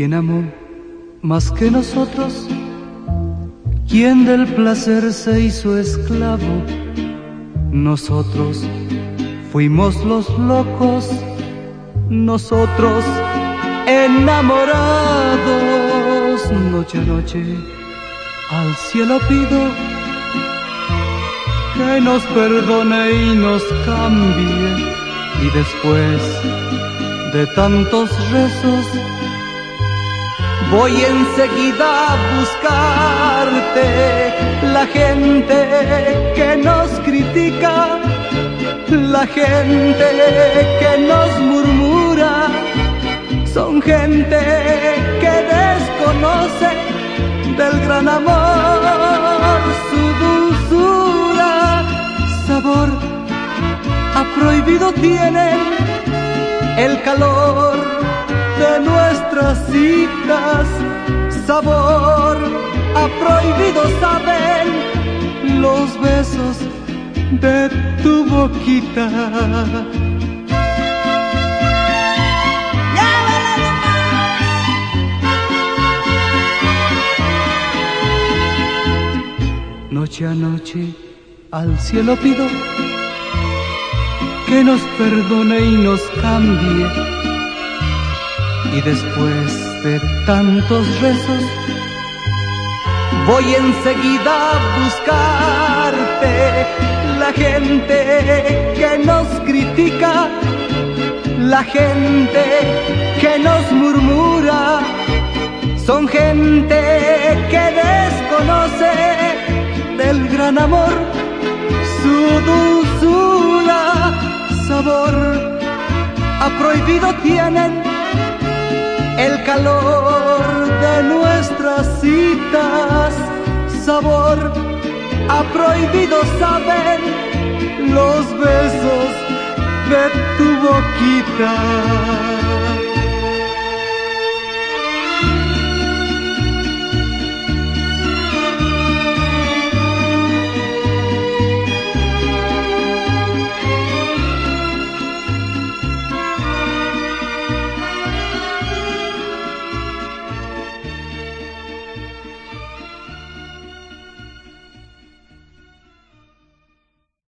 ¿Quién amó más que nosotros? ¿Quién del placer se hizo esclavo? Nosotros fuimos los locos, nosotros enamorados. Noche a noche al cielo pido que nos perdone y nos cambie. Y después de tantos rezos, voy enseguida a buscarte. La gente que nos critica, la gente que nos murmura, son gente que desconoce del gran amor su dulzura, sabor a prohibido tienen el calor sabor a prohibido saben los besos de tu boquita. Noche a noche al cielo pido que nos perdone y nos cambie. Y después de tantos rezos, voy enseguida a buscarte. La gente que nos critica, la gente que nos murmura, son gente que desconoce del gran amor su dulzura, sabor a prohibido tienen calor de nuestras citas, sabor a prohibido saben los besos de tu boquita.